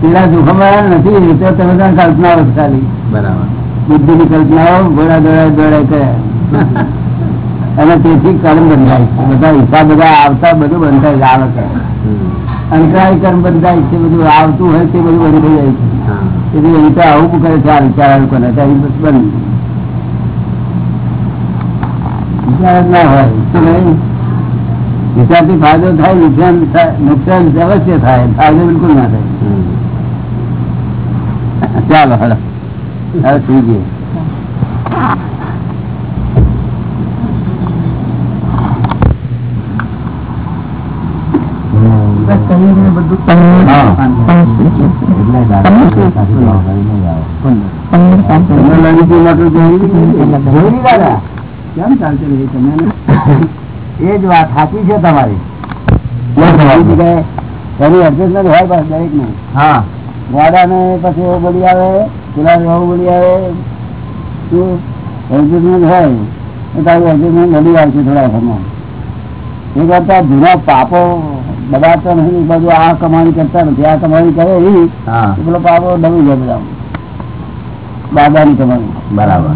પેલા નથી તો તમે ત્યાં કલ્પનાઓ ખાલી બરાબર. બુદ્ધિ ની કલ્પનાઓ ઘોડા દોડા દોડા કર્યા અને તેથી કર્મ બંધાય છે. બધા હિસાબ બધા આવતા બધું બંધાય છે આવે છે. અંતરાય કર્મ બંધાય છે બધું આવતું હોય તે બધું બંધ થઈ જાય છે. હા. તેથી અહીં તો આવું કરે છે આ વિચાર બસ બંધ. વિચાર જ ના હોય શું નહીં? વિચારથી ફાયદો થાય નુકસાન થાય નુકસાન અવશ્ય થાય ફાયદો બિલકુલ ના થાય હમ. ચાલો હલો હવે સુઈ જઈએ તમે લલિતી કેમ ચાલતી રહી તમે એ જ વાત સાચી છે તમારી. એની એડજસ્ટમેન્ટ હોય બસ દરેક ને હા. વાડા ને પછી એવું બળી આવે પેલા એવું બળી આવે શું? એડજસ્ટમેન્ટ હોય. તો તારું એડજસ્ટમેન્ટ બળી આવશે થોડા સમય એ કરતા જૂના પાપો દબાતા નથી બધું આ કમાણી કરતા નથી. આ કમાણી કરે એવી એ પેલો પાપો દબી જાય બધા. દાદાની કમાણી. બરાબર.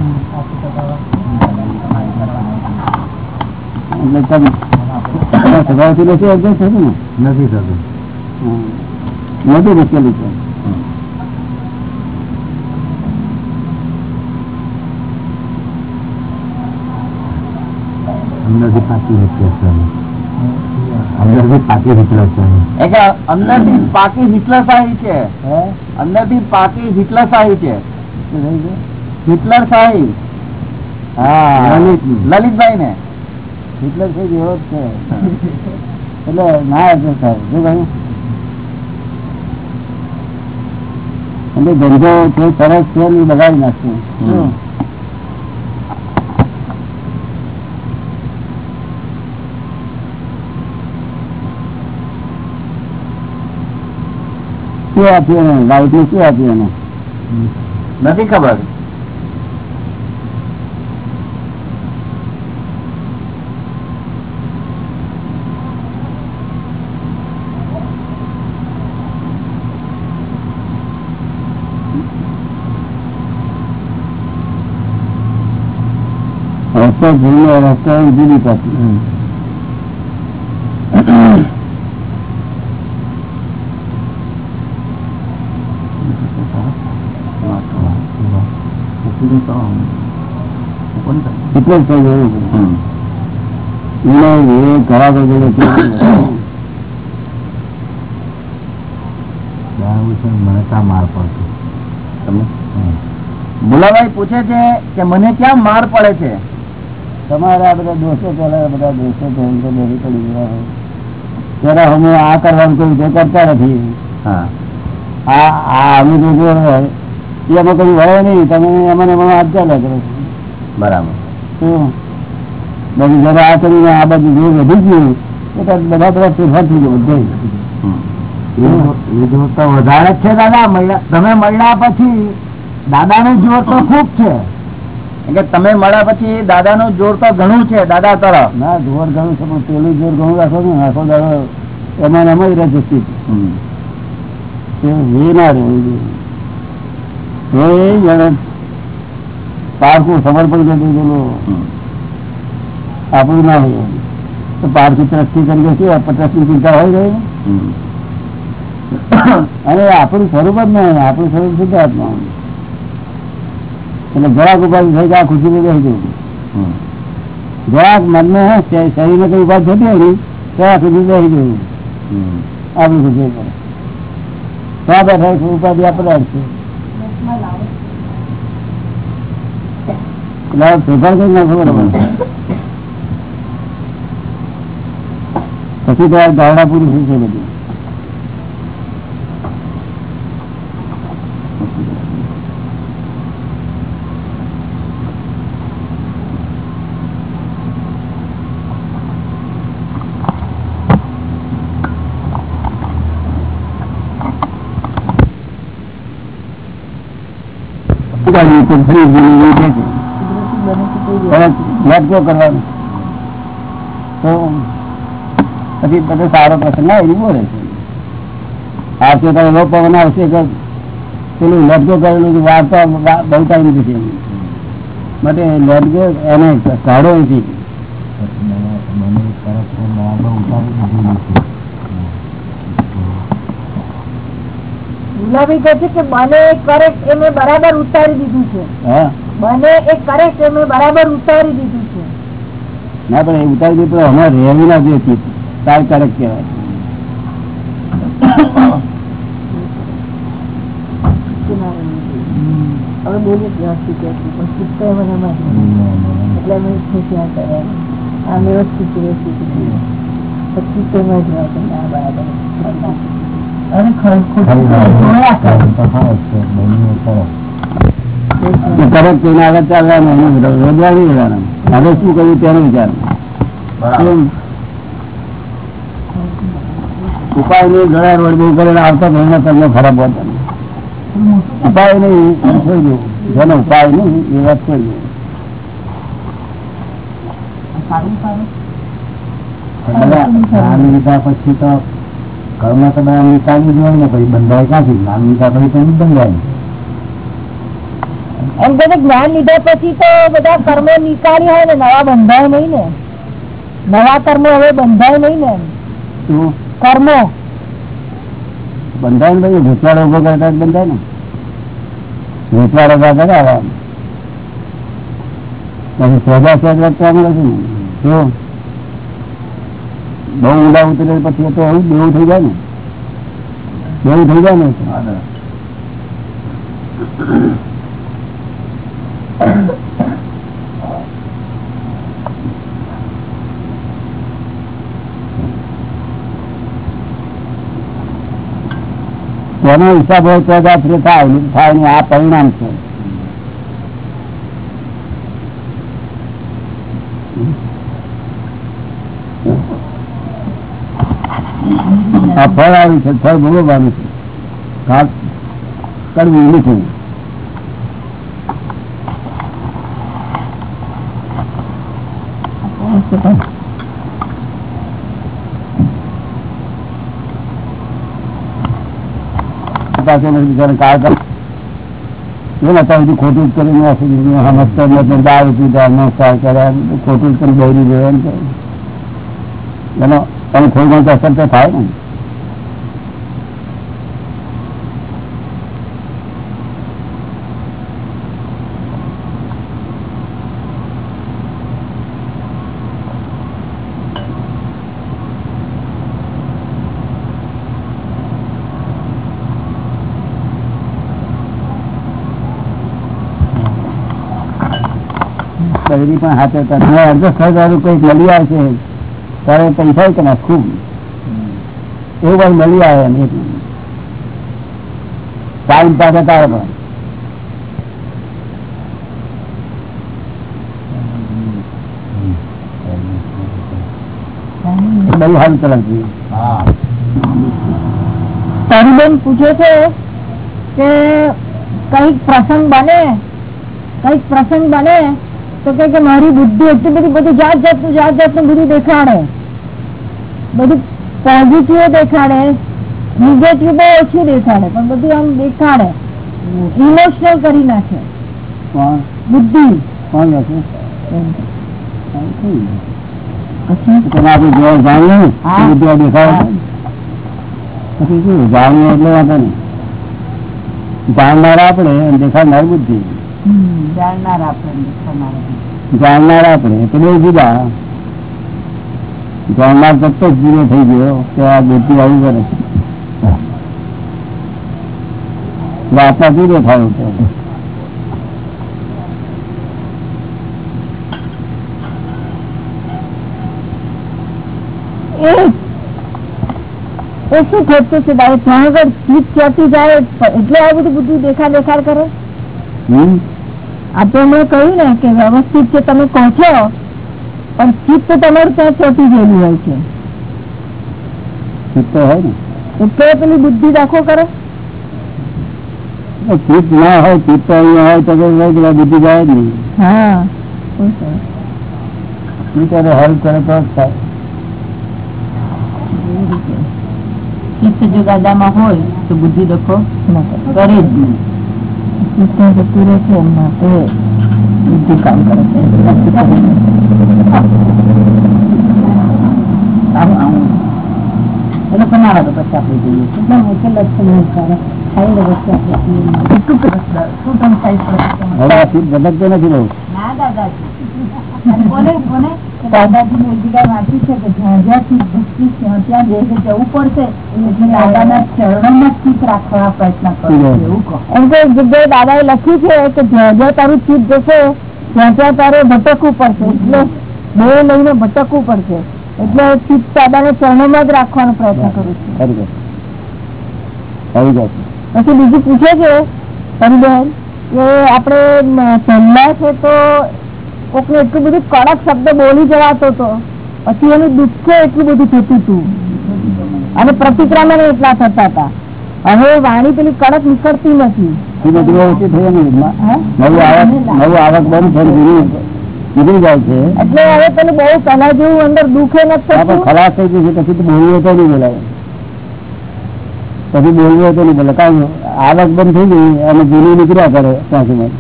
સ્વભાવથી નથી એડજસ્ટ થતું ને? નથી થતું. મોટી મુશ્કેલી છે. અંદરથી પાકી અંદરથી હિટલર છે. અંદરથી પાકી હિટલર શાહી છે. અંદરથી પાકી હા. લલિતભાઈ ને હિટલર શાહી જેવો જ છે? એટલે ના અસર થાય શું કહ્યું? એટલે ધંધો છે સરસ છે એ બગાડી નાખશું. શું? આપ્યું એને? લાઈટ ને શું આપ્યું એને? નથી ખબર. રસ્તો ભૂલો રસ્તો જુદી પાછી એટલે જ એ ખરાબ ભુલાભાઈ પૂછે છે કે મને ક્યાં માર પડે છે? તમારા બધા દોષો પેલા બધા દોષો પડી ગયા ત્યારે અમે આ કરવાનું કોઈ કરતા નથી. આ આ અમે જો જો હોય એ અમે કઈ હોય નહીં તમે અમને એમાં હાથ ચાલ્યા કરો. બરાબર. શું બાકી આ કરીને આ બધું જે વધી ગયું તો બધા બધા ફેરફાર થઈ ગયો બધે. વધારે છે દાદા મળ્યા- તમે મળ્યા પછી દાદાનું જોર તો ખૂબ છે. તમે મળ્યા પછી દાદા નું જોર તો ઘણું છે દાદા તરફ. ના જોર ઘણું છે પણ પેલું જોર ઘણું રાખો ને આખો દાડો એમાં એમાં જ રહે એ ના રહેવું પારકું સમર્પણ કરી દીધું આપણું ના હોય. તો પારકી ટ્રસ્ટી કરીએ શું ટ્રસ્ટી ચિંતા હોય ગઈ અને આપણું સ્વરૂપ જ નહીં આપણું સ્વરૂપ સિદ્ધાર્થમાં એટલે જરાક ઉપાધિ થઈ ગયા ખુશી રહી જવું જરાક મનને શરીર ને કઈ ઉપાધિ થતી હોય ત્યાં સુધી રહી ગયું આપણું ખુશી પડે ત્યાં બેઠા ઉપાધિ આપણે નાખો પછી ત્યાં ધારણા પૂરી થઈ છે બધી. ઉપાધિ તો ફરી ભૂલી ગઈ છે. પછી બધો સારો પ્રસંગ ના એવી બોલે છે. તમે એવો પવન કે પેલું લટકો કરેલું વાર્તા બહુ ટાઈમ નથી માટે લટકો એને કાઢો નથી મને તરત બરાબર ઉતારી દીધેલું છે ગુલાબી કહે છે કે બને કરેક્ટ એને બરાબર ઉતારી દીધું છે. બને એ કરેક્ટ એને બરાબર ઉતારી દીધું છે. ના પણ એ ઉતારી દીધું હમણાં રહેવી ના જોઈએ તાર કરેક્ટ કહેવાય. હવે બોલી વ્યવસ્થિત વ્યવસ્થિત ચિત્ત મને જ. એટલે અમે આ વ્યવસ્થિત વ્યવસ્થિત પછી જ બરાબર. અને ખરું ખોટું જોયા કરે. તરત કોઈને આગળ ચાલવાનું એનું બધું રોજગાર હવે શું કર્યું તેનો વિચાર. ઉપાય નહીં ઘણા રોડ બહુ કરીને આવતા તમને ખરાબ હોતા ઉપાય નહીં છોડી દઉં જેનો ઉપાય નહીં એ વાત છોડી દઉં પછી તો કર્મ તો નિકાલ હોય ને પછી બંધાય ક્યાંથી? જ્ઞાન લીધા પછી તો બંધાય. એમ કે જ્ઞાન લીધા પછી તો બધા કર્મો નીકાળી હોય ને નવા બંધાય નહીં ને. નવા કર્મો હવે બંધાય નહીં ને. કર્મો. બંધાય ને ભૂતવાડ ઊભો કરતા બંધાય ને. ભૂતવાડો ઊભા કરે પછી સોદા સોદ રખવા નથી ને. શું? બહુ ઊંડા ઉતરે પછી તો એવું બેવું થઈ જાય ને. બેવું થઈ જાય ને તેનો હિસાબ હોય તો થાય થાય આ પરિણામ છે આ ફળ આવ્યું છે ફળ ભોગવવાનું છે. ઘાટ કરવું નથી કર ખોટું કરીને નથી દારૂ એમ એનો તમે થોડી ઘણી અસર તો થાય ને બહેરી પણ હાથે તમે અડધો હજાર કંઈક મળી આવશે. ત્યારે પૈસા કે ના ખૂબ. એવું કઈ મળી આવે એમ એક. ટાઈમ પાસે તારે પણ. તરુબેન પૂછે છે કે કંઈક પ્રસંગ બને કંઈક પ્રસંગ બને તો કે મારી બુદ્ધિ એટલી બધી બધું જાત જાતનું જાત જાતનું બધું દેખાડે. બધું પોઝિટિવ દેખાડે નેગેટિવ બહુ ઓછું દેખાડે પણ બધું આમ દેખાડે. ઇમોશનલ કરી નાખે. બુદ્ધિ. કોણ લખે આપણે જોવા જાણીએ દેખાડે પછી શું? જાણીએ એટલે વાંધો નહીં. જાણનાર આપણે દેખાડનાર બુદ્ધિ. જાણનાર આપણે જાણનાર આપણે જુદા જાણનાર તત્વ જ જુદો થઈ ગયો. કે આ બુદ્ધિ આવી કરે. વાર્તા જુદો થયો છે? એ શું ખોટું છે દાદા ત્યાં આગળ ચીજ ચોટી જાય? એટલે આ બધું બધું દેખાડ દેખાડ કરે? હમ? આપણે મેં કહ્યું ને કે વ્યવસ્થિત છે તમે કહો છો પણ ચિત્ત તમારું ત્યાં ચોટી ગયેલું હોય છે. ચિત્ત હોય ને? એટલે પેલી બુદ્ધિ દાખો કરે. ચિત્ત ના હોય ચિત્ત અહીંયા હોય તો બુદ્ધિ જાય જ નહીં. હા. કરે તો થાય. ચિત્ત જો ગાદામાં હોય તો બુદ્ધિ દખો કરે જ નહીં. ચિત્ત જતું રહે છે માટે બુદ્ધિ કામ કરે છે પછી આપણે જોઈએ કેટલા છેલ્લા છેલ્લા કરે ખાઈ લે વચ્ચે આપણે શું નથી બહુ ના દાદા દાદાજી ને જગ્યાએ વાંચ્યું છે કે જ્યાં જ્યાંથી ભક્તિ ત્યાં ત્યાં જે જે જવું પડશે. એટલે દાદાના ચરણોમાં ચિત્ત રાખવા પ્રયત્ન કરો. એવું કહો. એમ કે જગ્યાએ દાદાએ લખ્યું છે કે જ્યાં જ્યાં તારું ચિત્ત જશે ત્યાં ત્યાં તારે ભટકવું પડશે. એટલે બે લઈને ભટકવું પડશે. એટલે ચિત્ત દાદાને ચરણોમાં જ રાખવાનો પ્રયત્ન કરું છું. પછી બીજું પૂછે છે પરિબેન કે આપણે પહેલા છે તો કોકને એટલું બધું કડક શબ્દ બોલી જવાતો હતો પછી એનું દુઃખે એટલું બધું થતું હતું અને પ્રતિક્રમણ એટલા થતા હતા. હવે વાણી પેલી કડક નીકળતી નથી. એટલે. હવે પેલું બહુ પહેલા જેવું અંદર દુઃખે નથી ખલાસ થઈ ગયું છે પછી તો બોલવું તો નહીં પછી બોલવું તો નહીં બોલે કારણ આવક બંધ થઈ ગઈ અને જૂની નીકળ્યા કરે ત્યાં સુધી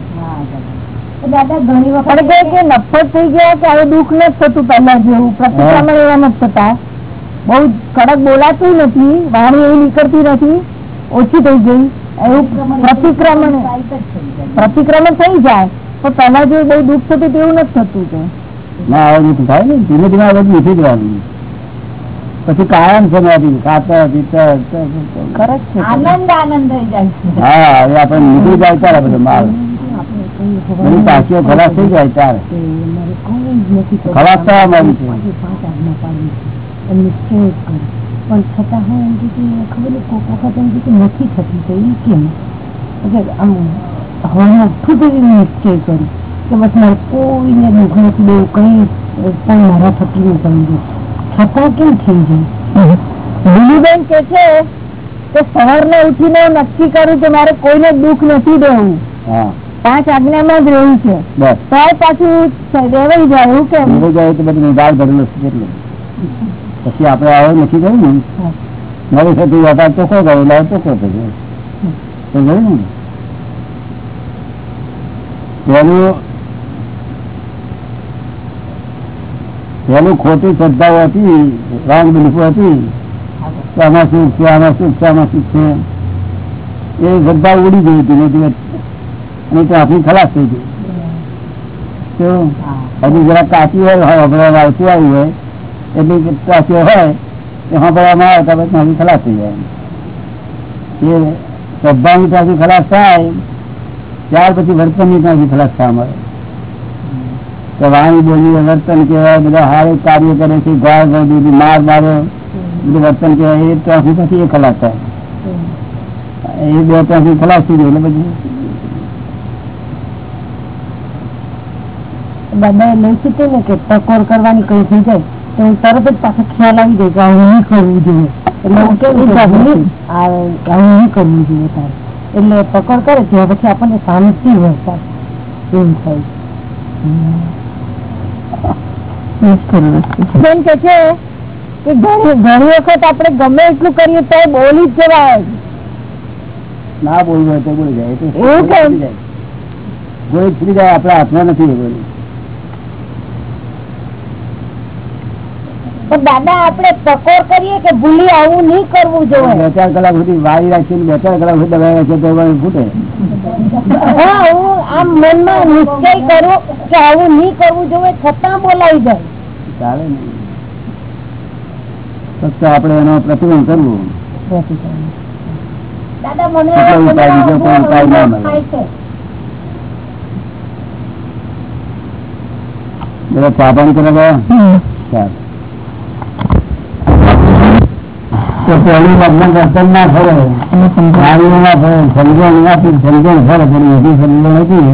દાદા ઘણી વખત નફરત થઈ ગયા કે હવે દુઃખ નથી થતું પહેલા જેવું. પ્રતિક્રમણ એવા નથી થતા. બહુ કડક બોલાતું નથી વાણી એવી નીકળતી નથી ઓછી થઈ ગઈ. એવું પ્રતિક્રમણ પ્રતિક્રમણ થઈ જાય. પણ પહેલા જેવું બહુ દુઃખ થતું તેવું નથી થતું છે ના આવું નથી થાય ને. ધીમે ધીમે આ બધું નીકળી જવાનું પછી કાયમ છે નથી કાતર છે. આનંદ આનંદ થઈ જાય હા હવે આપણે નીકળી જાય ત્યારે બધું માલ. બધી ટાંકીઓ ખલાસ થઈ જાય ત્યારે. ખલાસ થવા માંડી છે. પણ. છતાં હું એમ કે ખબર નહીં કોક વખત એમ કે નથી થતી તો એ કેમ? એટલે આમ હવે અઠું જેવી નિશ્ચય કરું કે બસ મારે કોઈને દુઃખ નથી દેવું કઈ પણ મારા થતી નહીં સમજુ છતાં કેમ થઈ જાય? દિલીબેન કે છે કે સવારના ઉઠીને નક્કી કરું કે મારે કોઈને દુઃખ નથી દેવું. હા. પાંચ આજ્ઞામાં જ રહેવું છે. તો પાછું રેવાઈ જાય એવું કેમ? રેવાઈ જાય તો બધું ગાળ ભરેલો છે કેટલું પછી આપણે આવો નથી કર્યું ને? મારી સાથે વટાર ચોખ્ખો ગયો લાવ ચોખ્ખો થયો તો ગયું ને? પેલું પેલું ખોટી શ્રદ્ધાઓ હતી રોંગ બિલીફો હતી. આમાં સુખ છે આમાં સુખ છે આમાં સુખ છે? એ શ્રદ્ધા ઉડી ગઈ ધીમે ધીમે અને ત્યાંથી ખલાસ થઈ ગઈ કેવું હજી જરા કાચી હોય હોય હમણાં આવતું આવ્યું હોય એટલી કાચી હોય એ હમણાંમાં આવે તો પછી ત્યાંથી ખલાસ થઈ જાય એ શ્રદ્ધાની ત્યાંથી ખલાસ થાય ત્યાર પછી વર્તનની ત્યાંથી ખલાસ થવા મળે તો વાણી બોલી વર્તન કહેવાય બધા હારે કાર્ય કરે છે ગાળ ગળ દીધી માર માર્યો બધું વર્તન કહેવાય એ ત્યાંથી પછી એ ખલાસ થાય એ બે ત્યાંથી ખલાસ થઈ ગયું એટલે પછી દાદા એ લઈ કીધું ને કે ટકોર કરવાની કઈ થઈ જાય તો હું તરત જ પાછો ખ્યાલ આવી જાય કે હું નહીં કરવું જોઈએ. એટલે હું કેવું નહીં આ- આવું નહીં કરવું જોઈએ તારે. એટલે ટકોર કરે ત્યાં પછી આપણને શાંતિ થાય. બેન કે છે કે ઘણી ઘણી વખત આપણે ગમે એટલું કરીએ તો બોલી જ જવાય. ના બોલવું હોય તો બોલી જાય. એવું? બોલી જાય. આપણા હાથમાં નથી બોલી. પણ દાદા આપણે ટકોર કરીએ કે ભૂલી આવું નહીં કરવું જોઈએ? બે ચાર કલાક સુધી વાળી રાખીને બે ચાર કલાક સુધી દબાઈ રાખીએ તો ફૂટે. હા હું આમ મનમાં નિશ્ચય કરું કે આવું નહીં કરવું જોઈએ છતાં બોલાવી જાય. ચાલે ને. ફક્ત આપણે એનો પ્રતિબંધ કરવું. દાદા મને બધા ચા પાણી કરે ગયા? ચાલ. તો પેલું લગ્ન વર્તન ના ફરે. વાણીઓ ના ફરે સમજણ નથી સમજણ ફરે પણ એવી સમજણ હતી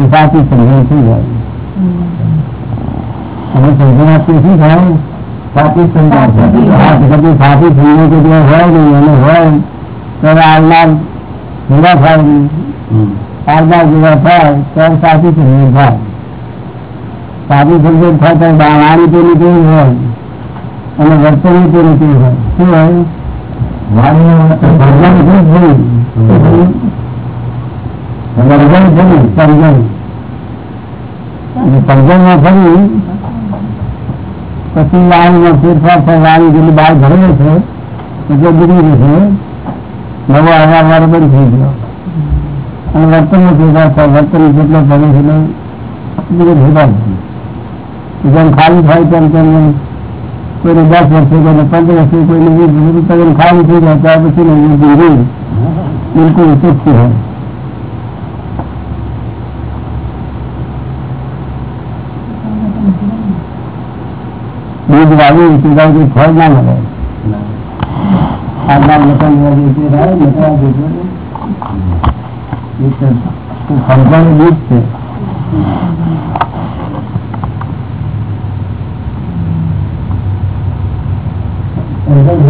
એ સાચી સમજણ થઈ જાય. હવે સમજણ શું થાય? સાચી સમજણ તો સાચી સમજણ કે જે હોય નહીં અને હોય તો આવનાર ભેગા થાય નહીં. આવનાર ભેગા થાય તો સાચી સમજણ થાય. સાચી સમજણ થાય તો વાણી પેલી કેવી હોય. અને વર્તન પેલું નથી હોય. શું હોય? ભજન થયું, સમજણ. અને સમજણમાં ફરી પછી વાણી જેટલી બહાર ભરેલો છે એટલે બીજી જશે. નવો આધાર વાળો બંધ થઈ ગયો. અને વર્તનનો ફેરફાર થાય વર્તન જેટલો ભરે છે એટલો ફેરફાર થાય જેમ ખાલી થાય તેમ તેમ કોઈને દસ વર્ષે કોઈને પંદર વર્ષે કોઈને વીસ વર્ષે ખાલી થઈ જાય ત્યાર પછી બિલકુલ ચોખ્ખી હોય. બીજ વાવી સીધા કોઈ ફળ ના મળે. આજના મકાન જેટલું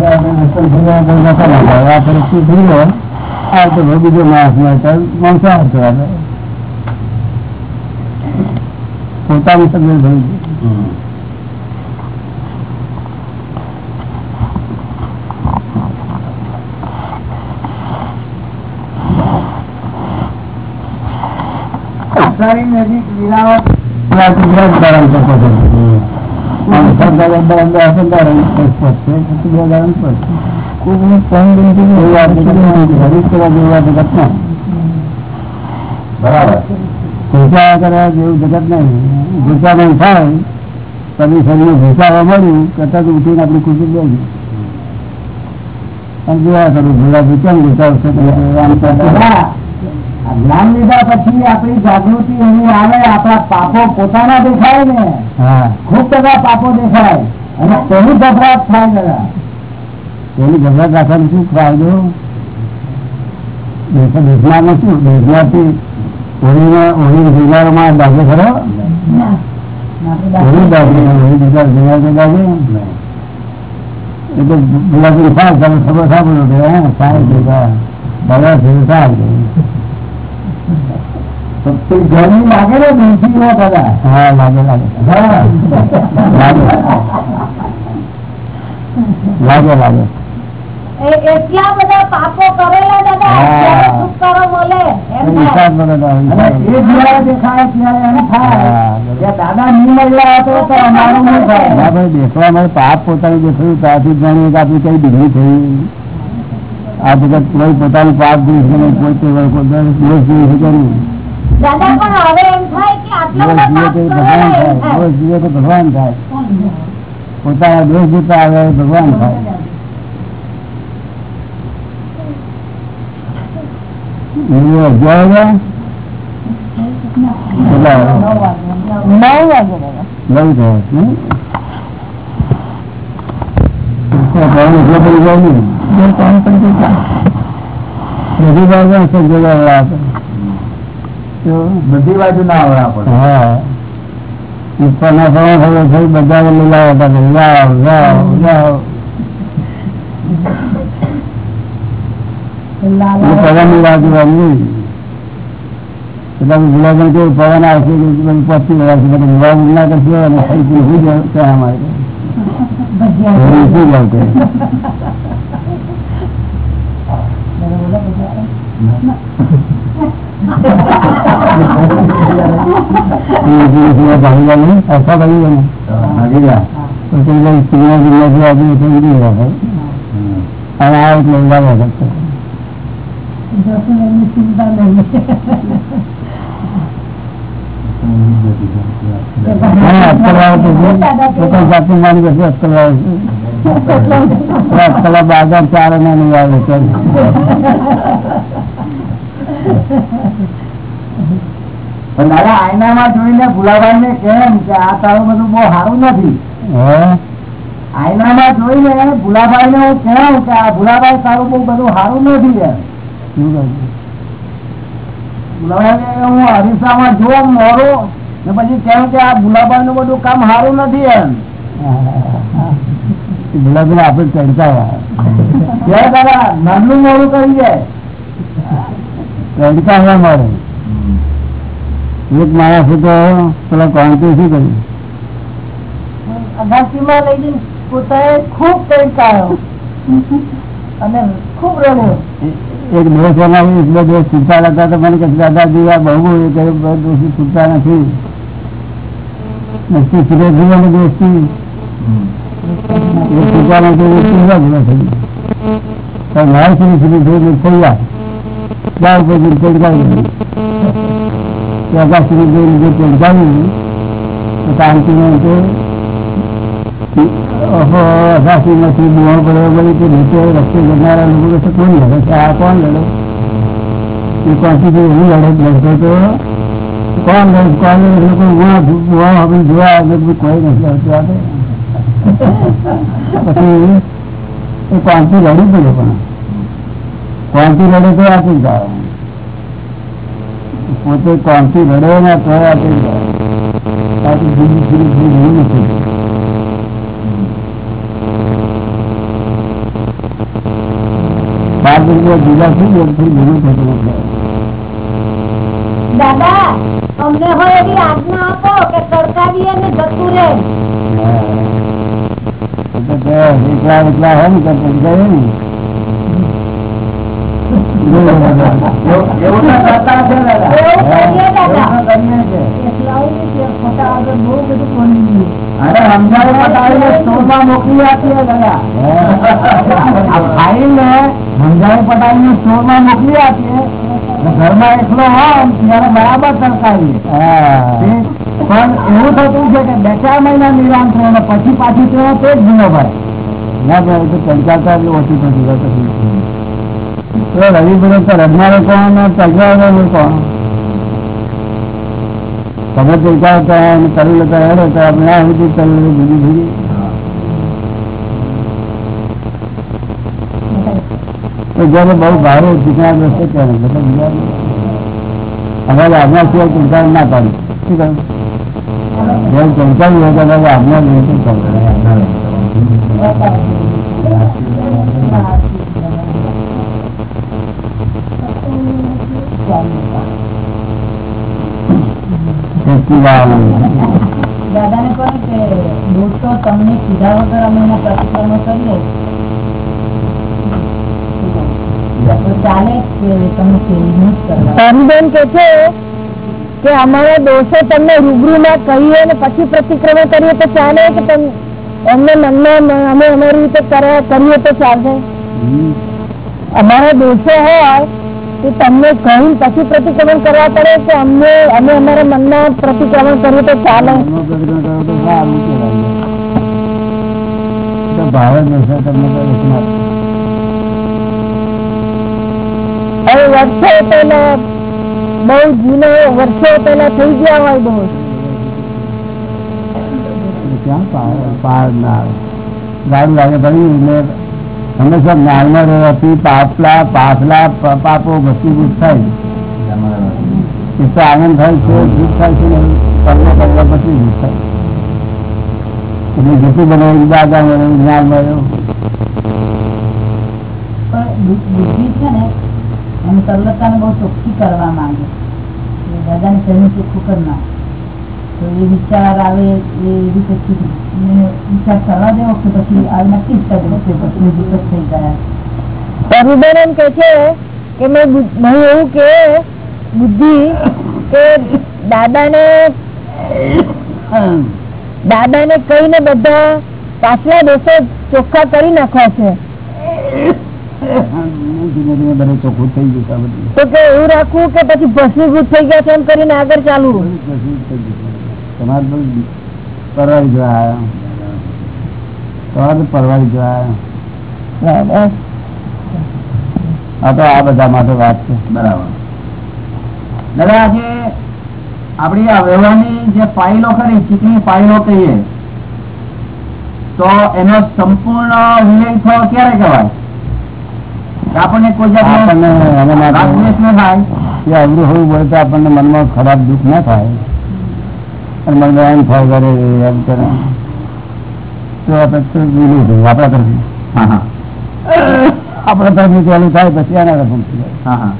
થાય મકાન જેટલું ફળવાનું બીજ છે બીજો માણસ મળે મંસાહાર થવા પોતાની સમજ ભરી નજીક વિરાવત ગુજરાત અસરદાર પદ છે પછી બે ધારણ પદ કોઈનું પણ બનતું એવું આ જગત નથી. હરીશ કરવા જેવું જગત ના ભૂસા કરવા જેવું જગત નહીં થાય તમે શરીર ભૂસાવા મળ્યું કરતા ઉઠીને આપણી ખુશી બેસી અને જોયા કરું ભૂલા કરતા આ જ્ઞાન લીધા પછી આપણી જાગૃતિ એની આવે આપણા પાપો પોતાના દેખાય ને. ખૂબ બધા પાપો દેખાય. અને તેની ગભરાટ થાય જરા. તેની ગભરાટ રાખવાનો શું ફાયદો? દેશ- શું? દાખલો ખરો? દાખલો જિલ્લા તો એ તો ગુલાબી થાય તમે ખબર સાંભળો કે સાહેબ ભેગા ભેગા. ગરમી લાગે ને બીજી ના દાદા હા લાગે લાગે. લાગે. લાગે લાગે. એટલા બધા પાપો કરેલા દાદા છુટકારો દેખવા પાપ પોતાનું દેખાયું ત્યાંથી જાણીએ કે આપણી કઈ ડિગ્રી થઈ. આ જગત કોઈ પોતાનું પાપ દોષ નહીં કોઈ દોષ જોઈએ છે નહીં થાય ભગવાન થાય થાય. થાય પોતાના દોષ જોતા આવે ભગવાન થાય એવું અગિયાર વાગ્યા? કેટલા વાગ્યા? નવ વાગે બધી બાજુ ના આવે આપણે હા ઉપરના સવા સવા થઈ બધા લીલા હતા ગુલાબન કેવું પવન આવશે બધું ગુલાબ ના કરશે અને ખાઈ પી જાય ત્યાં અમારે બાजार ચાર નહીં આવે છે. પણ દાદા આયનામાં જોઈને ભુલાભાઈ ને કેમ કે આ તારું બધું બહુ સારું નથી? હે? આયનામાં જોઈને ભૂલાભાઈ ને હું કેમ કે આ ભૂલાભાઈ તારું બહુ બધું સારું નથી એમ? હું અરીસામાં જોઉં મોરો ને પછી કેમ કે આ ભૂલાભાઈ નું બધું કામ સારું નથી એમ? ભૂલાભાઈ આપડે ચડતા. દાદા નાનું મોડું કરી જાય ચડતા આવ્યા મારે એક માણસ તો પેલા કોન્ટે શું કર્યું અગાસીમાં લઈ જઈને પોતાએ ખૂબ કંઈક આવ્યો અને ખૂબ એક દિવસ એના એક બે દિવસ છૂટા હતા તો મને કહે દાદાજી આ બહુ એ કહ્યું બહુ દોષી છૂટા નથી નક્કી એ પૂરા ભૂલા થઈ તો મારે સુધી સુધી થઈ ગયા ત્યાર પછી દીધી ત્યાં સુધી જઈને જે ચડકાવી તો શાંતિને તો ઓહો અસાસી નથી બુવા પડ્યો બળી કે નીચે રસ્તે જનારા લોકો કહેશે કોણ લડે છે આ કોણ લડે એ કોણથી જે એવું લડે લડતો તો કોણ લડે કોણ લડે લોકો બુવા બુવા હવે જોવા આવે તો કોઈ નથી લડતું આવે પછી એ કોણથી લડી પડે પણ કોણથી લડે તો આપી જાય પોતે કોણથી રડે ને તો આપી જુદી જુદી જુદી નથી. બાર રૂપિયા જુદા શું પછી ભેગું થતું દાદા અમને હોય એવી આજ્ઞા આપો કે તડકાવીએ ને જતું રહે. એટલા એકલા હોય ને અરે સમજાવી પટાવીને સ્ટોરમાં મોકલી આપીએ દાદા આ ફાઇલને પટાવીને સ્ટોરમાં મોકલી આપીએ અને ઘરમાં એકલો હોય ત્યારે બરાબર તરકાવીએ હા. પણ એવું થતું છે કે બે ચાર મહિના નિરાંત થયો અને પછી પાછી તેઓ તે જ ગુનો ભાઈ ના ભાઈ તો પંચાતા ઓછી તો રવિ બધો તો રડનારો કોણ? ને કોણ તમે પૈસા હતા અને કરી લેતા જયારે બહુ ભારે ચીકણા રસ્તે બીજા અમારે આજ્ઞા સિવાય ચિંતા ના પાડી શું કહ્યું? જેમ ચમકાવી હોય તો હવે આજ્ઞા ચાલે કહ્યું કે દોસ્તો તમને કીધા વગર અમે એના કરીએ. છે કે અમારા દોષો તમને રૂબરૂ માં કહીએ ને પછી પ્રતિક્રમણ કરીએ તો ચાલે કે તમ એમને મનમાં અમે અમારી રીતે કરે- કરીએ તો ચાલશે હમ. અમારા દોષો હોય તો તમને કહ્યું પછી પ્રતિક્રમણ કરવા પડે કે અમને અમે અમારા મનમાં પ્રતિક્રમણ કરીએ તો ચાલે? ભાવે વર્ષો પહેલા બહુ જૂનો વર્ષો પહેલા થઈ ગયા હોય બહુ. ક્યાં પાર ના ગાડું લાગે ભરી હંમેશા જ્ઞાનમાં રહેવાથી પાપલા પાપલા, પાપો ભસ્મીભૂત થાય. આનંદ થાય છે દુઃખ થાય છે, ને પગલા પછી ભસ્મીભૂત થાય. એટલે જેટલું બનાવ્યું દાદા મળ્યું જ્ઞાન મળ્યું બુદ્ધિ બહુ ચોખ્ખી કરવા માંગે. દાદાને કહ્યું ચોખ્ખું કરી નાખ વિચાર આવે એ પછી વિચાર કરવા કે આ નક્કી જ કરી કે છે કે મેં બુ- એવું કે બુદ્ધિ કે દાદાને દાદાને કહીને બધા પાછલા દોષો ચોખ્ખા કરી નાખવા છે. તો કે એવું રાખવું કે પછી ભસ્મીભૂત થઈ ગયા છે એમ કરીને આગળ ચાલુ ભસ્મીભૂત થઈ ગયું. તમારે પરવારી જવા આવ્યા તમારે પરવારી જવા આવ્યા આ તો આ બધા માટે વાત છે. બરાબર. દાદા આજે આપણી આ વ્યવહારની જે ફાઇલો ખરી ચીકણી ફાઇલો કહીએ તો એનો સંપૂર્ણ વિલય થવો ક્યારે કહેવાય? આપણને કોઈ આપણને થાય. અવરું હોવું પડે તો આપણને મનમાં ખરાબ દુઃખ ના થાય. અને મનમાં એમ થાય કરે એમ કરે. તો આપણે તો બીજું થયું આપણા તરફથી? હા હા. આપણા તરફથી ચાલુ થાય પછી આના તરફથી થાય. હા હા.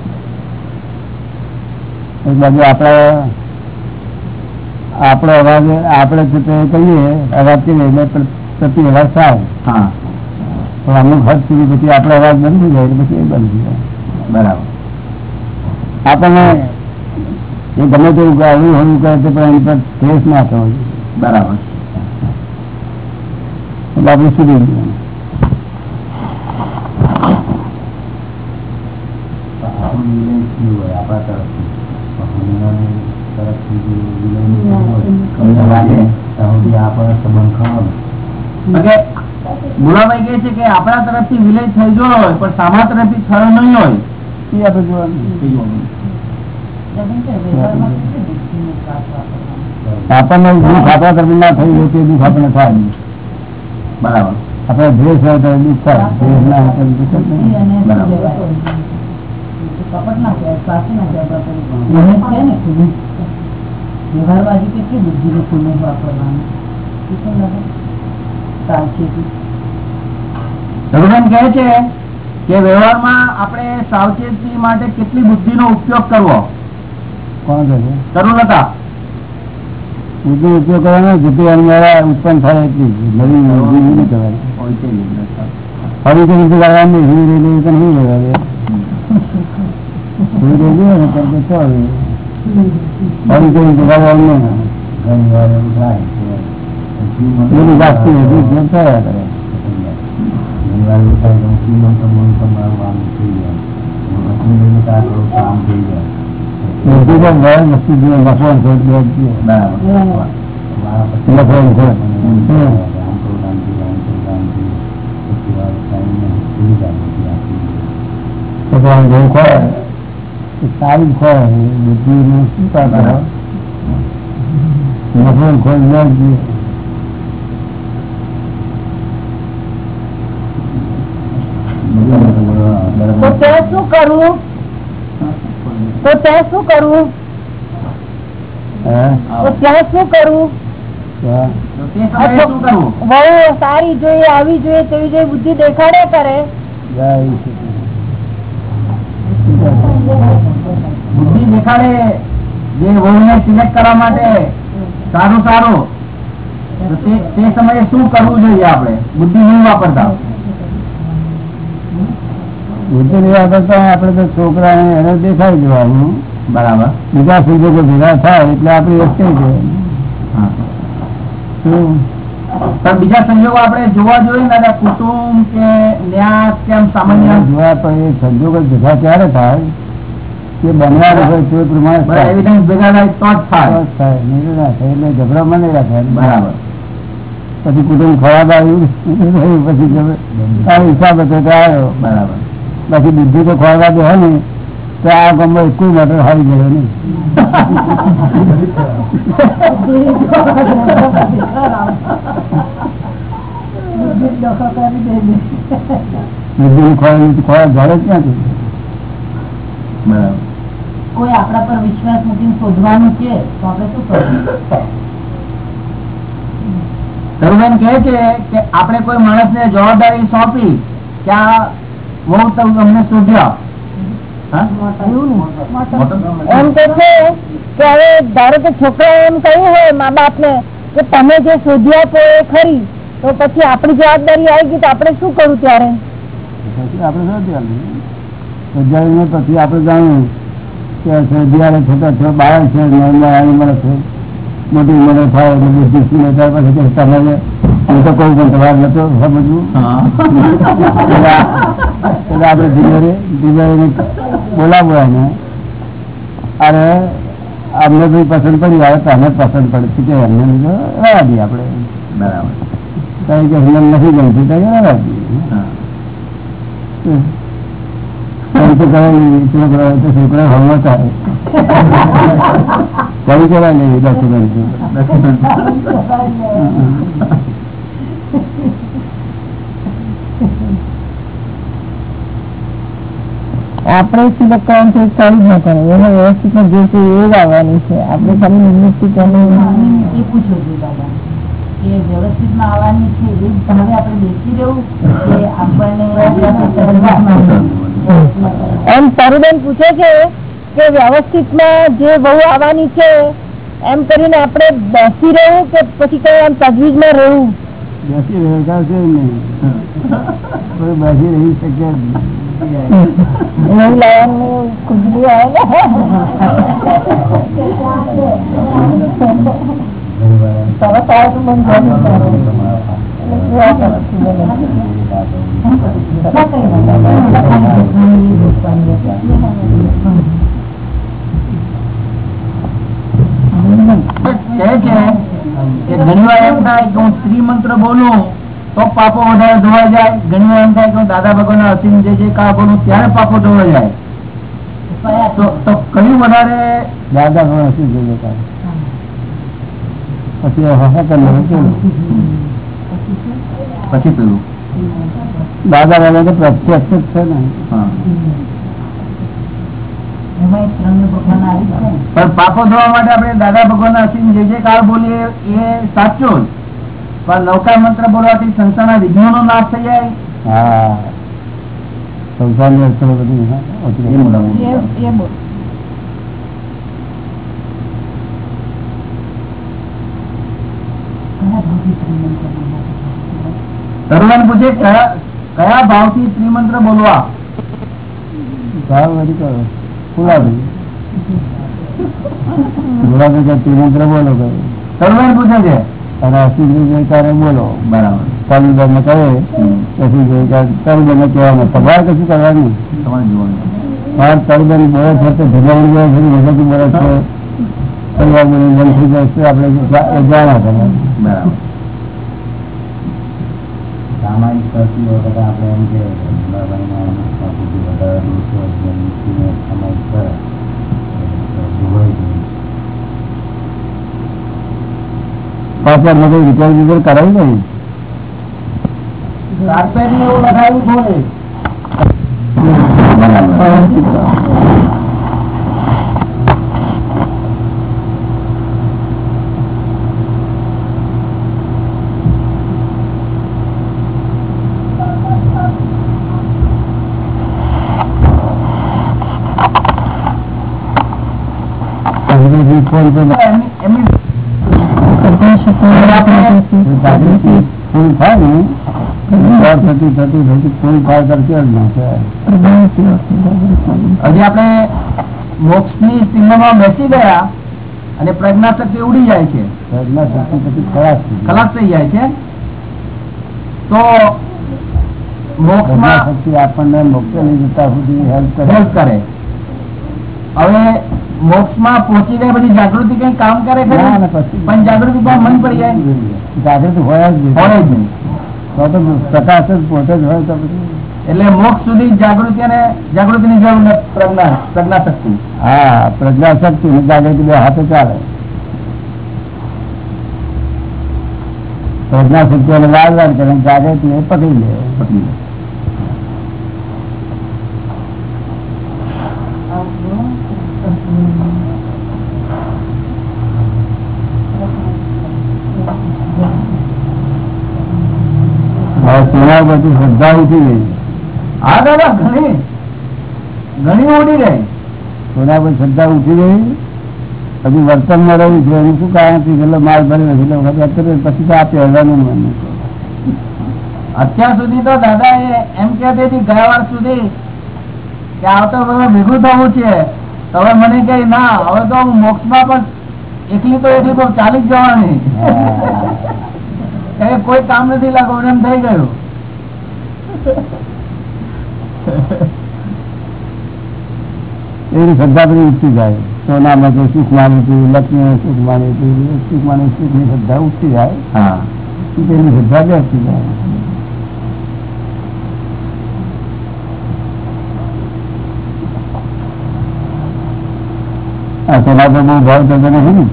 એક બાજુ આપણે આપણો અવાજ આપણે જે કહીએ અવાજ કરીએ એટલે પ્ર- પ્રતિ અવાજ થાય પણ અમુક હદ સુધી પછી આપણો અવાજ બંધ થઈ જાય પછી એ બંધ થઈ જાય. બરાબર. આપણને એ ગમે તેવું આવું હોવું કરે છે પણ એની પર ફેસ ના થવો બરાબર. એટલે આપણે સુધી ગયું કે ભુલાભાઈ કહે છે કે આપણા તરફથી વિલય થઈ ગયો હોય પણ સામા તરફથી થયો નહીં હોય. એ આપણે જોવાનું. આપણને દુઃખ આપણા તરફ ના થયું હોય તે દુઃખ આપણે થાય આપણે દ્વેષ હોય તો દુઃખ થાય. દ્વેષ ના હોય તો દુઃખ બુદ્ધિ ને કહે છે કે વ્યવહારમાં આપણે સાવચેતી માટે કેટલી બુદ્ધિનો ઉપયોગ કરવો? કોણ કહે તરુલતા ઉપયોગ કરવાનો જેટલી અનિવાર્ય ઉત્પન્ન થાય એટલી. નવી નહીં કરવાની ફરી તો કરવાની. રેલી તો નહીં લગાવે. ફરી તો રીતે કરવાની નહીં. બધું તો બહાર વસ્તુ જોઈએ, નફો. નફો. ભગવાન જેવું ખોય સારી ખોય બુદ્ધિ નું શું કરે નફો ને ખોટ બે તો શું કરવું તો ત્યાં શું કરવું? ત્યાં શું કરવું? બહુ સારી જોઈએ આવી જોઈએ તેવી જોઈએ બુદ્ધિ દેખાડે કરે. બુદ્ધિ દેખાડે જે વહુને સિલેક્ટ કરવા માટે. સારું સારું. તે તે સમયે શું કરવું જોઈએ આપણે? બુદ્ધિ નહીં વાપરતા. ની વાત તો આપણે તો છોકરા એને દેખાઈ જવાનું બરાબર. બીજા સંજોગો ભેગા થાય એટલે આપડે? પણ બીજા સંજોગો આપણે જોવા જોઈએ ને કુટુંબ કે ન્યાસ કે સામાન્ય? જોવા તો એ સંજોગો ભેગા ક્યારે થાય કે બનનાર હોય તે પ્રમાણે એવિડન્સ ભેગા થાય તો જ થાય. થાય નહીં થાય એટલે ગભરામાં નહીં રાખે. બરાબર. પછી કુટુંબ ખરાબ આવ્યું પછી હિસાબ હતો આવ્યો. બરાબર. બાકી બુદ્ધિ તો ખોરવા દે ને તો આ ગામમાં કોઈ મોટર હારી ગયો નહીં. બુદ્ધિ ખોરાક ખોરાક ઘરે જ ક્યાંથી? બરાબર કોઈ આપણા પર વિશ્વાસ મૂકીને શોધવાનું છે તો આપણે શું કરવું તરુબેન કહે છે કે આપણે કોઈ માણસને જવાબદારી સોંપી કે આ બહુ તમને શોધ્યા એમ કે છે કે હવે ધારો કે છોકરા એમ કહ્યું હોય મા બાપ ને કે તમે જે શોધ્યા આપો એ ખરી તો પછી આપણી જવાબદારી આવી ગઈ તો આપણે શું કરવું ત્યારે? આપણે પછી આપણે જાણ્યું કે છો બાળક છે મળે છે. મોટી ઉંમરે થાય એટલે બુદ્ધિ શું પછી તમે હું તો કહું પણ તમારે નતો સમજવું? આપણે ધીમે ધીમે બોલાવવું એને. અરે અમને ભાઈ પસંદ પડી આવે તો અમે પસંદ પડે. કે એમને રહેવા દઈએ આપણે. બરાબર. કારણ કે અમને નથી ગમતી તો રહેવા દઈએ છોકરા કરી નહીં આપણે છે? જ ન કરે. એને વ્યવસ્થિત જે છે એ જ આવવાની છે. આપણે ખાલી નિમિત્ત એ પૂછવું હતું દાદા કે વ્યવસ્થિતમાં આવવાની છે એ જ હવે આપણે બેસી રહેવું કે આપણને એમ તારુબેન પૂછે છે કે વ્યવસ્થિતમાં જે વહુ આવવાની છે એમ કરીને આપણે બેસી રહેવું કે પછી કઈ આમ તજવીજમાં રહેવું? બેસી રહેતા છે નહીં બેસી રહી શકે જ નહીં. લાવવાનું આવે ને છે ઘણી મંત્ર બોલું, તો પાપો વધારે ધોવાઈ જાય. ઘણી વાર એમ થાય દાદા ભગવાન અસીમ જે જે કા બોલું, ત્યારે પાપો ધોવાઈ જાય. તો કયું વધારે દાદા ભગવાન અસીમ તારે. પછી? પછી પેલું દાદા દાદા તો પ્રત્યક્ષ જ છે ને. પણ પાપો ધોવા માટે આપણે દાદા ભગવાન અસીમ જે જે કાળ બોલીએ એ સાચો જ. પણ નૌકા મંત્ર બોલવાથી સંસારના વિઘ્નોનો નાશ થઈ જાય. હા. સંસારની અસરો બધી હા, ઓછી એ મોટા મોટી. એ બોલ તરુણ પૂછે કયા કયા ભાવથી શ્રીમંત્ર બોલવા? ભાવ વળી કરો કે ત્રિમંત્ર બોલો તરુણ પૂછે છે અને અસીમ જયકારે બોલો. બરાબર. તાલીબાન ને કહે પછી જયકાર તાલીબાન કહેવાનું. પગાર કશું કરવાની તમારે જોવાનું. મારે તાલીબાન બોલે છે તો બોલે છે બોલી છે સામાયિક કરતી કરાવી નહીં કાર્પેટ ને એવું લગાવ્યું થોડે પર એમની એમની જાગૃતિ પૂરી થાય ને થતી થતી થતી પૂરી થાય કરતી જ નાખે હજી આપણે મોક્ષની સિંહમાં બેસી ગયા અને પ્રજ્ઞા શક્તિ ઉડી જાય છે. પ્રજ્ઞા શક્તિ પછી ખલાસ થઈ જાય. ખલાસ થઈ જાય છે. તો મોક્ષ શક્તિ આપણને મોક્ષ લઈ જતા સુધી હેલ્પ કરે. હેલ્પ કરે. હવે મોક્ષમાં પહોંચી ગયા પછી જાગૃતિ કઈ કામ કરે? ના, ના, પણ જાગૃતિ પણ મન પડી જાય. જાગૃતિ હોય જ નહીં. હોય જ નહીં. પ્રકાશ જ પોતે જ હોય તો પછી. એટલે મોક્ષ સુધી જાગૃતિ અને જાગૃતિની જરૂર નથી. પ્રજ્ઞા પ્રજ્ઞા શક્તિ હા પ્રજ્ઞા શક્તિ ને જાગૃતિ બે હાથે ચાલે. પ્રજ્ઞા શક્તિ લાલ લાલ કરે જાગૃતિ એ પકડી લે હવે તેના બધી શ્રદ્ધા ઉઠી ગઈ હા દાદા ઘણી ઘણી ઉડી ગઈ તેના પર શ્રદ્ધા ઉઠી ગઈ હજી વર્તનમાં રહ્યું છે એનું શું કારણ છે? એટલે માલ ભરી નથી એટલે વખત અત્યારે પછી તો આ પહેરવાનું મન અત્યાર સુધી તો દાદા એ એમ કહેતી હતી ગયા વર્ષ સુધી કે આવતા વર્ષે ભેગું થવું છે. હવે મને કહે ના હવે તો હું મોક્ષમાં પણ એકલી તો એટલી તો ચાલી જવાની. કોઈ કામ નથી લાગવું એમ થઈ ગયું. એવી શ્રદ્ધા બધી ઉઠતી જાય સોનામાં તો સુખ માની હતી લક્ષ્મી સુખ માની હતી સુખ માની સુખની શ્રદ્ધા ઉઠતી જાય હા તેની શ્રદ્ધા બેસતી જાય આ સોના પર બહુ ભાવ થતો નથી ને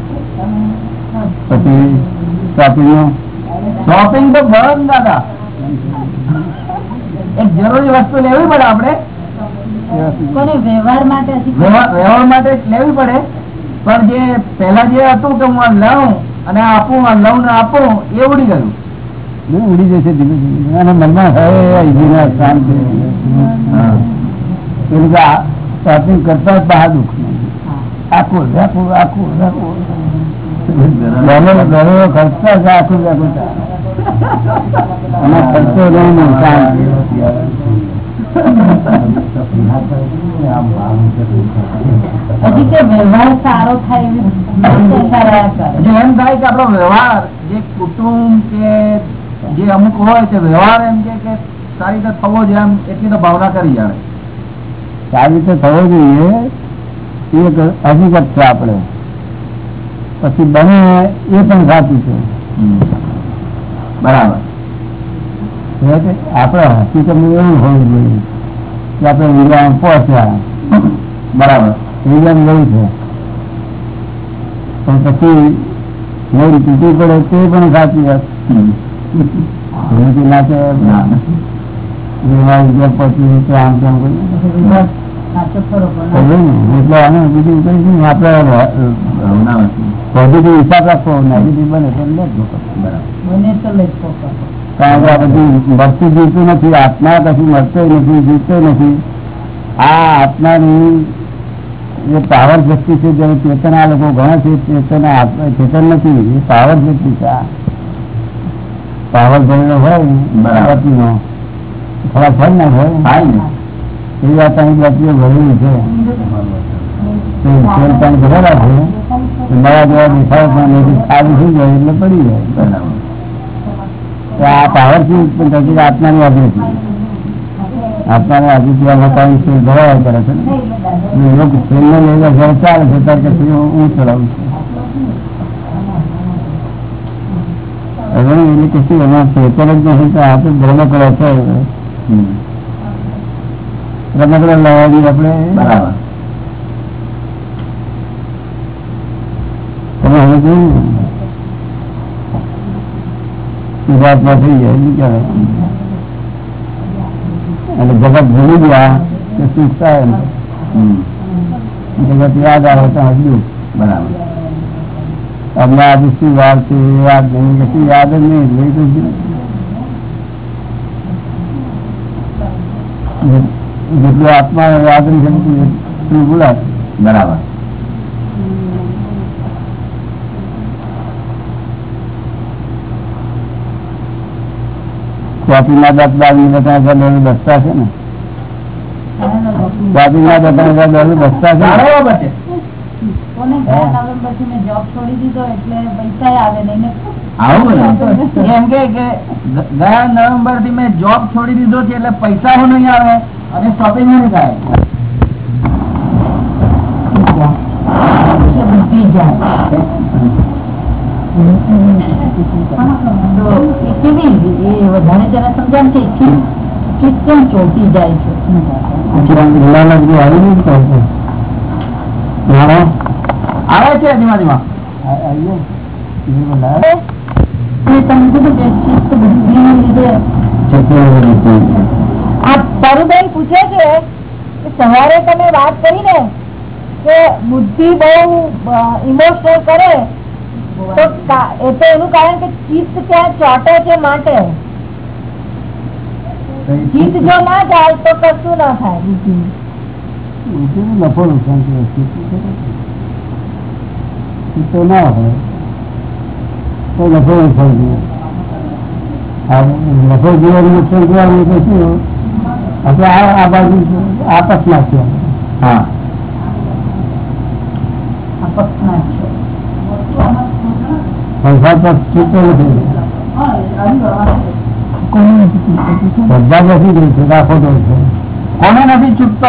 પછી શોપિંગ નો શોપિંગ તો બળ જ દાદા એક જરૂરી વસ્તુ લેવી પડે આપણે. વ્યવહાર માટે લેવી પડે. પણ જે પેલા જે હતું કે હું લઉં અને આપું આ લઉં ને આપું એ ઉડી ગયું. ઉડી જશે ધીમે ધીમે. અને મનમાં હવે શાંતિ શોપિંગ કરતા જ બહાર દુઃખ આખું આખું આખું આખું ઘરે ખર્ચતા જ આખું આખું હજી કે આપણો વ્યવહાર જે કુટુંબ કે જે અમુક હોય તે વ્યવહાર એમ કે સારી રીતે થવો જોઈએ એમ એટલી તો ભાવના કરી જાણે. સારી રીતે થવો જોઈએ એ એક હકીકત છે આપણે. પછી બને એ પણ સાચું છે. બરાબર. આપણે હકીકત એવું હોવું જોઈએ કે આપણે વિદ્યામાં પહોંચ્યા. બરાબર. વિજ્ઞાન ગયું છે. પણ પછી નહીં તૂટી પડે તે પણ સાચી વાત. નાચે વિવાહ પછી આમ તેમ કરી એટલે આને બીજું કઈ આપણે પોઝિટિવ હિસાબ રાખવો નેગેટિવ બને તો લે જ લોકો. બને તો લઈ જ પકડો. કારણ કે આ બધું મળતું જીવતું નથી આત્મા કશું મળતો નથી જીવતો નથી આ આત્માની જે પાવર શક્તિ છે જ્યારે ચેતન આ લોકો ગણે છે ચેતન ચેતન નથી એ પાવર શક્તિ છે આ પાવર ભરેલો હોય બરાબર. થોડા ફળ ના હોય થાય ને એવી વાત અહીં બાકી ભરેલી છે. તો જેવા પણ ખાલી થઈ જાય એટલે પડી જાય. તો આ પાવરથી ઉત્પન્ન છે, આત્માની આકૃતિ આત્માની પોતાની શેર ભરાયા કરે છે ને. એ લોકો લઈને ઘર ચાલે છે, ત્યારે પછી હું ચડાવું છું. હવે એની કશું એમાં ચેતન જ નથી, તો આ તો કરે છે. રમકડો લાવવાની આપણે બરાબર તમે હવે જોયું ને ગુજરાતમાં થઈ જાય એટલું કહેવાય અને જગત ભૂલી ગયા કે સુખ થાય એમ. જગત યાદ આવે તો હજુ બરાબર અમને આજે શું યાદ છે એ યાદ નહીં કશું યાદ જ નહીં એટલે એ તો જે- જે- જેટલું આત્મા યાદ નહીં થતું એટલું ભૂલાય બરાબર કોપીના દસ બાર મિનિટ દસ બસતા છે ને કોપીના દસ દસ બસતા છે ને? બરાબર છે કોને ગયા નવેમ્બરથી મેં જોબ છોડી દીધો એટલે પૈસા આવે નહીં ને આવું ને એમ કે કે ગ- ગયા નવેમ્બરથી મેં જોબ છોડી દીધો છે એટલે પૈસા હું નહીં આવે અને શોપિંગ નહીં થાય વધારે જરા સમજાય કે કેમ ચોટી જાય છે આવી છે ધીમા ધીમા તમે કીધું કે તારુબેન પૂછે છે કે સવારે તમે વાત કરી કે બુદ્ધિ બહુ ઇમોશનલ કરે, તો એ એનું કારણ કે ચિત્ત ત્યાં ચોટે છે માટે? નફો નુકસાન નફો નુકસાન નુકસાન જોવાનું તો આ બાજુ આપસમાં છે. હા. અપક્ષના છે. સંસાર પર ચૂકતો નથી. શ્રદ્ધા બેસી ગઈ છે તો. આ ખોટો છે. કોને નથી ચૂકતો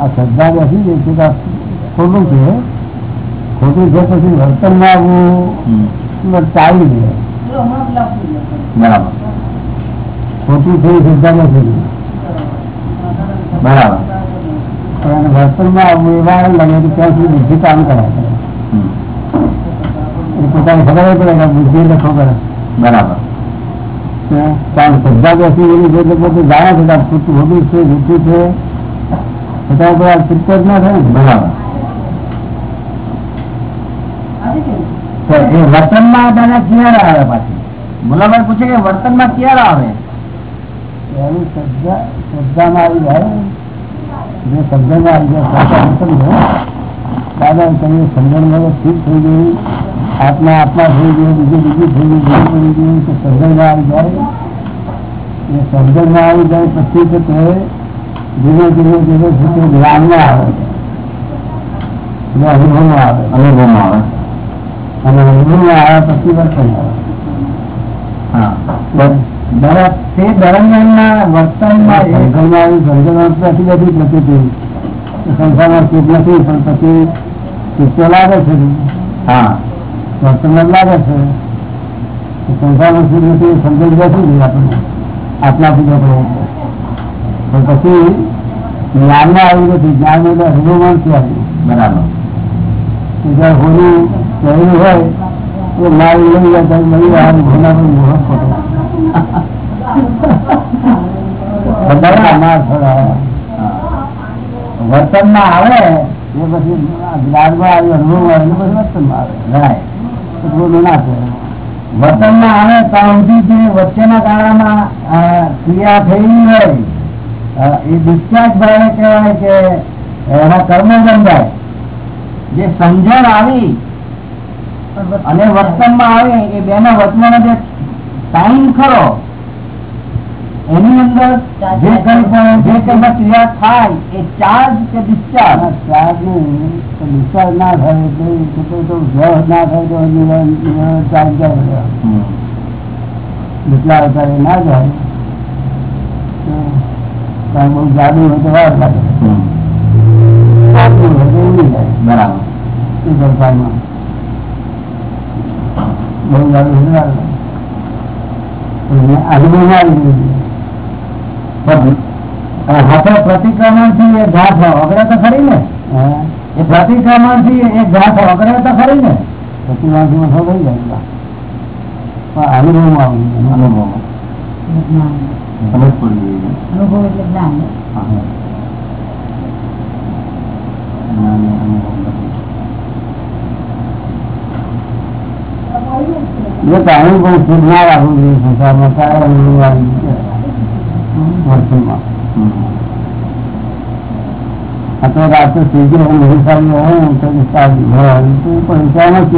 આ શ્રદ્ધા બેસી ગઈ છે ખોટું છે. ખોટું છે પછી વર્તનમાં આવવું ચાલી જાય બરાબર. ખોટું છે એ શ્રદ્ધા બેસી ગઈ બરાબર. અને વર્તનમાં આવવું એ વાર લાગે કે ત્યાં સુધી બુદ્ધિ કામ કરાય હમ. એ પોતાને ખબર પડે કે આ બુદ્ધિ એટલે ખબર બરાબર. કારણ શ્રદ્ધા બેસી ગયેલી છે એટલે પોતે જાણે છે કે આ ખોટું ખોટું છે જૂઠું છે. છતાં કોઈ આ ચિત્ત જ ના થાય ને. બરાબર. તો એ વર્તનમાં દાદા ક્યારે આવે પાછી. મુલાભાઈ પૂછે કે વર્તનમાં ક્યારે આવે? એની શ્રદ્ધા શ્રદ્ધામાં આવી જાય જે સમજણમાં આવી જાય શ્રદ્ધા ન સમજે દાદા તમે સમજણ મળે ઠીક થઈ ગઈ આત્મા આત્મા થઈ ગયો બીજું બીજું થઈ ગયું બીજું પડી ગયું તો સમજણમાં આવી જાય એ સમજણમાં આવી જાય પછી તો તે ધીરે ધીરે ધીરે છે તે જ્ઞાનમાં આવે એટલે અનુભવમાં આવે અનુભવમાં આવે અને અનુભવમાં આવ્યા પછી વર્તન આવે હા બરાબર તે દરમિયાનના વર્તનમાં સંસારમાં નથી પણ પછી તો લાગે છે. હા. વર્તનમાં લાગે છે. સંસારમાં શું નથી સમજણ બેસી ગઈ આપણને. આટલા સુધી પણ પછી જ્ઞાનમાં આવ્યું નથી જ્ઞાન એટલે અનુભવમાં નથી આવ્યું બરાબર. એટલે હોનું કહેલું હોય તો મારી લઈ જાય મળી આવે જાય ઘોડા પર મોહ ખોટો બધા માં આવે, એ પછી પછી વર્તનમાં આવે. ના જે વચ્ચેના ગાળામાં ક્રિયા થયેલી હોય એ ડિસ્ચાર્જ ભાવે કહેવાય કે એના કર્મ બંધાય જે સમજણ આવી અને વર્તનમાં આવે, એ બેના વચમાંનો જે ટાઈમ ખરો. એની અંદર જે કઈ પણ જે કઈ ક્રિયા થાય એ ચાર્જ કે ડિસ્ચાર્જ ચાર્જ વિચાર ના થાય એટલે તો ગ્રહ ના થાય તો નિર્ણય જાય જેટલા વધારે ના જાય બહુ જાદુ હોય તો વાર લાગે. બરાબર. બહુ જાદુ હોય તો વાર લાગે પણ અનુભવમાં આવી ગયું પણ હાથે પ્રતિક્રમણથી એ ઘાસ અગડે તો ખરી ને એ પ્રતિક્રમણથી એ ઘાસ અગડે તો ખરી ને ઓછો થઈ જાય. અનુભવ અનુભવ. અનુભવ. એટલે જ્ઞાન. એ પાણી પણ શુદ્ધ ના રાખવું જોઈએ સંસારમાં જાય વર્ષોમાં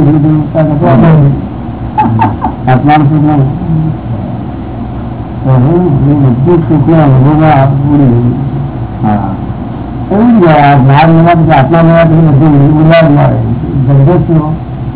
લીધું આત્મા શુદ્ધ નહીં બધું જ જ્ઞાન જ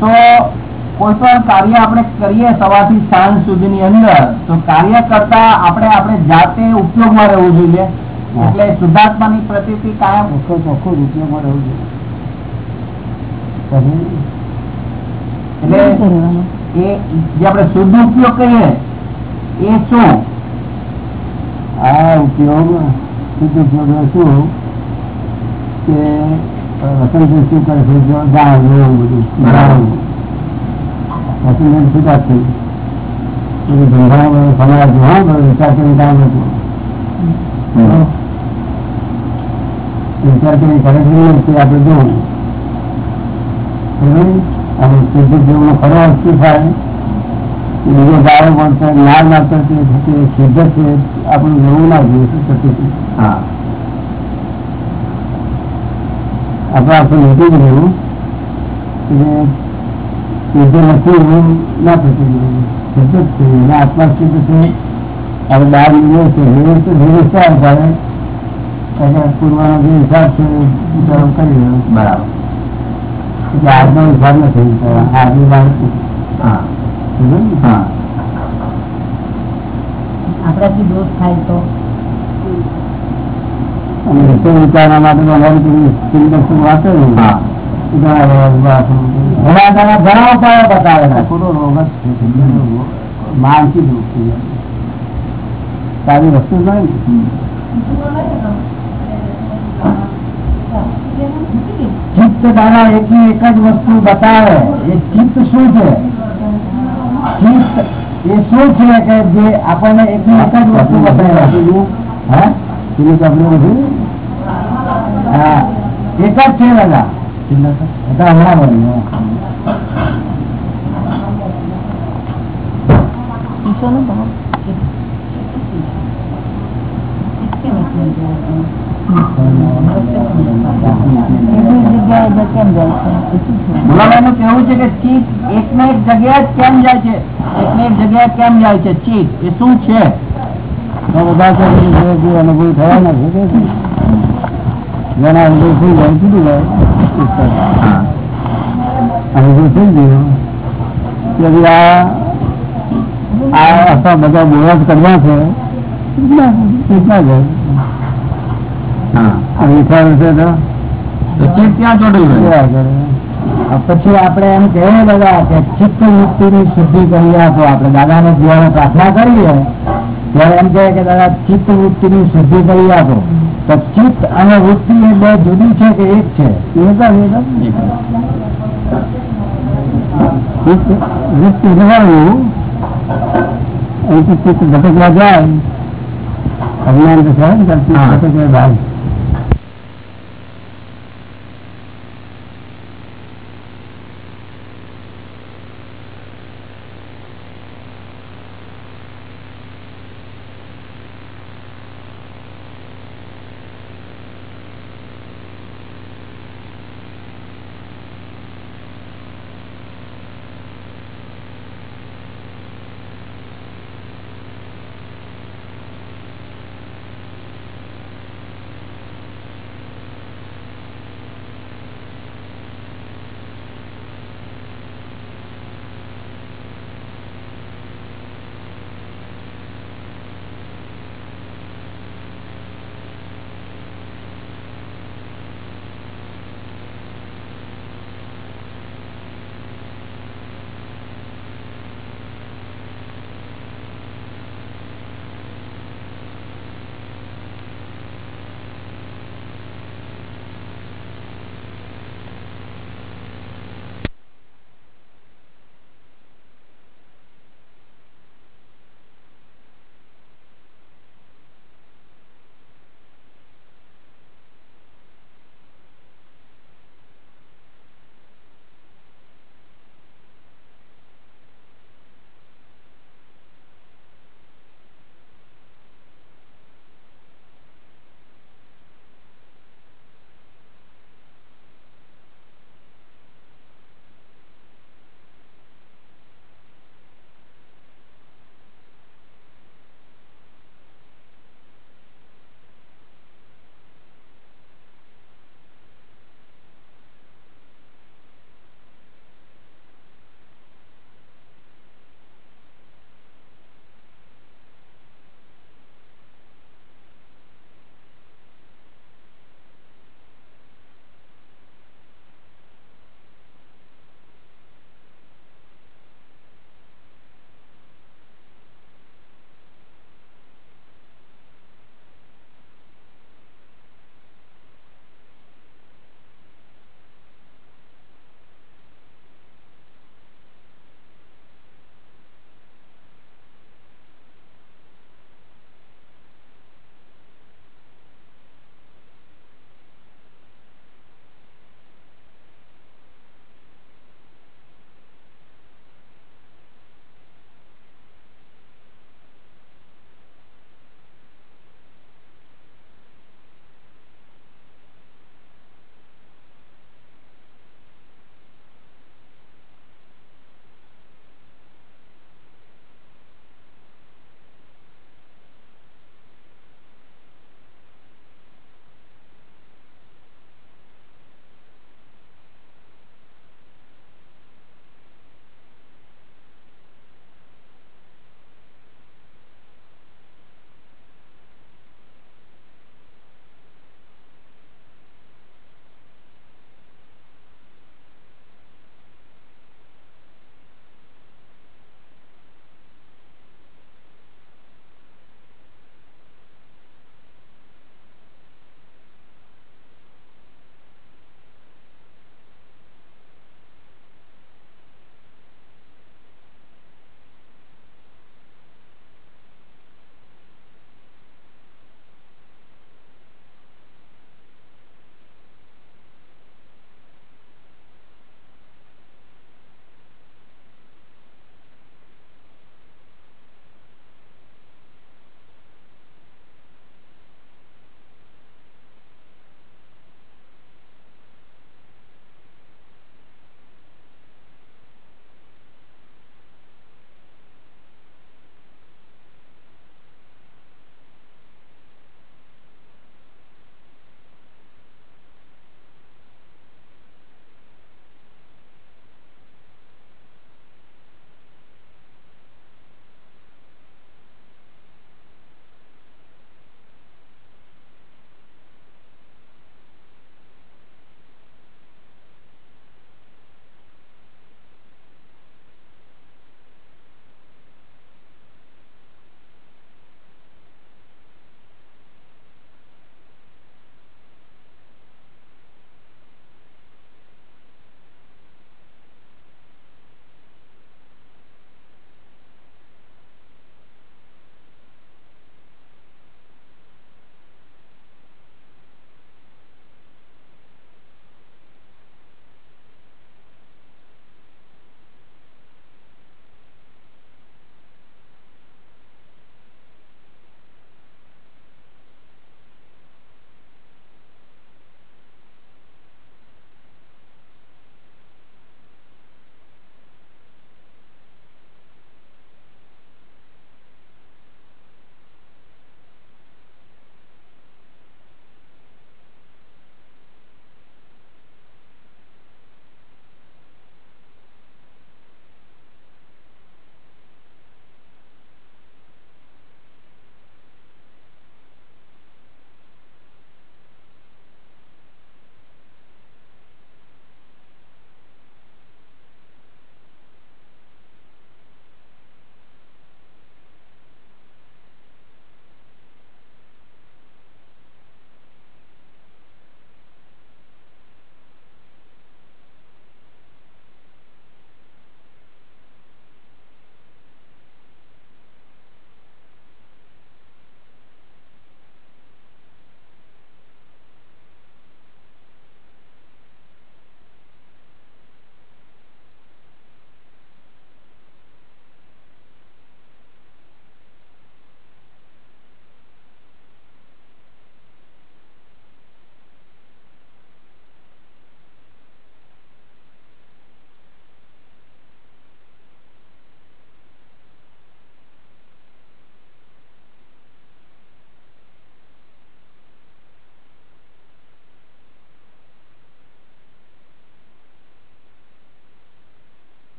તો કોઈ પણ કાર્ય આપણે કરીએ સવારથી સાંજ સુધીની અંદર તો કાર્ય કરતા આપણે આપણે જાતે ઉપયોગમાં રહેવું જોઈએ. એટલે શુદ્ધાત્માની પ્રતિ કાયમ ચોખ્ખો ચોખ્ખો ઉપયોગમાં રહેવું જોઈએ. એટલે એ જે આપણે શુદ્ધ ઉપયોગ કહીએ એ શું? આ ઉપયોગ શુદ્ધ ઉપયોગ શું? કે વસંતભાઈ શું કરે છે જો એવું બધું જાણવું વસંતભાઈ શું થઈ બધું ધંધા સમાજ હા બધું વિચાર કરીને કામ હતું વિચાર કરીને કરે છે આપણે જોવું? અને જીવનો ખરો અર્થ થાય? બીજો ગાળો મળતો ના મારતો તે છે છે આપણું જોવું ના જોઈએ શું થતું હા. આપણે આપણે જ રહેવું. કે શુદ્ધ નથી એવું ના થતું જોઈએ જ છે. અને આત્મા શુદ્ધ છે હવે બહાર નીકળે છે. એ તો ધીરે ચાલ. થાય પૂર્વનો જે હિસાબ છે એ કરી રહ્યો. બરાબર. એટલે આજનો હિસાબ નથી આજની વાત હા. હા. આપણાથી દોષ થાય તો? અને રસ્તો વિચારવા માટે અમારી પેલી ચિંતક વાંચે ઘણા એવા વાત ઘણા ઘણા ઘણા ઉપાયો બતાવેલા. છે. રોગ જ છે ચિંતકનો રોગ. માનસિક રોગ છે. સારી વસ્તુ નહીં ચિત્ત દાદા એકની એક જ વસ્તુ બતાવે. એ ચિત્ત શું છે? ચિત્ત એ શું છે કે જે આપણને એકની એક જ વસ્તુ બતાવે? હા. પેલું આપણે નથી હા એક જ છે દાદા એ તો હમણાં બન્યું ભોલાભાઈનું કેવું છે કે ચીજ એક ને એક જગ્યાએ જ કેમ જાય છે એક ને એક જગ્યાએ કેમ જાય છે ચીજ એ શું છે તો બધા છે કે જે જે અનુભવ થયા નથી તે છે. થઈ જાય છૂટી જાય અનુભવ થઈ ગયો. કે આ આ બધા બોલા કરવા છે કેટલા? પછી આપણે એમ કહે બધા કે ચિત્ત મુક્તિ ની શુદ્ધિ કરી આપો આપણે દાદા ને જયારે પ્રાર્થના કરીએ. ત્યારે એમ કહે કે દાદા ચિત્ત વૃત્તિ ની શુદ્ધિ કરી આપો તો ચિત્ત અને વૃત્તિ એ બે જુદી છે કે એક છે એક જ એક જ વૃત્તિ રહેવાનું અહીંથી ચિત્ત ભટકવા જાય અજ્ઞાન તો છે ને ત્યારથી હા. ભટકે બહાર